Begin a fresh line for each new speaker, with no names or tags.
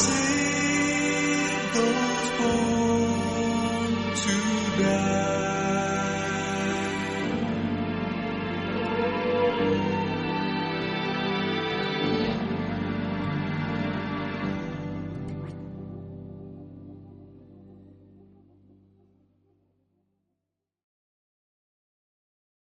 save those born to die.